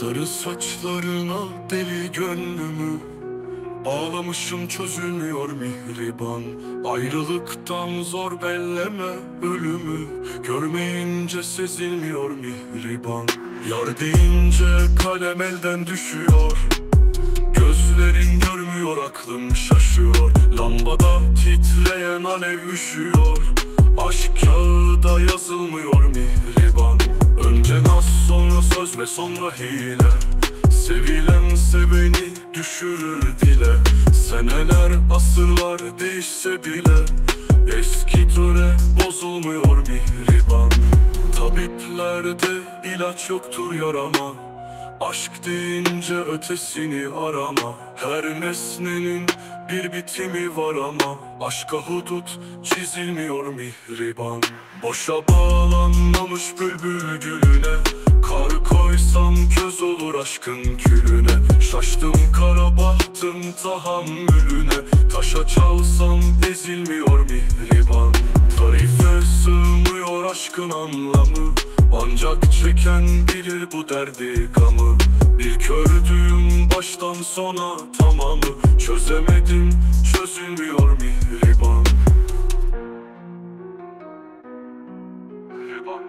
Sarı saçlarına deli gönlümü Bağlamışım çözülmüyor mihriban. Ayrılıktan zor belleme ölümü Görmeyince sezilmiyor mihriban. Yar deyince kalem elden düşüyor Gözlerin görmüyor aklım şaşıyor. Lambada titreyen alev üşüyor Aşk kağıda yazılmıyor söz ve sonra hile. Sevilense beni düşürür dile. Seneler asırlar değişse bile. Eski töre bozulmuyor mihriban. Tabiplerde ilaç yoktur yarama. Aşk deyince ötesini arama. Her nesnenin bir bitimi var ama. Aşka hudut çizilmiyor mihriban. Boşa bağlanmamış bülbül gülüne Kar koysam köz olur aşkın külüne. Şaştım kara bahtın tahammülüne. Taşa çalsam ezilmiyor mihriban. Tarife sığmıyor aşkın anlamı. Ancak çeken bilir bu derdi gamı. Bir kördüğüm baştan sona tamamı. Çözemedim çözülmüyor mihriban ば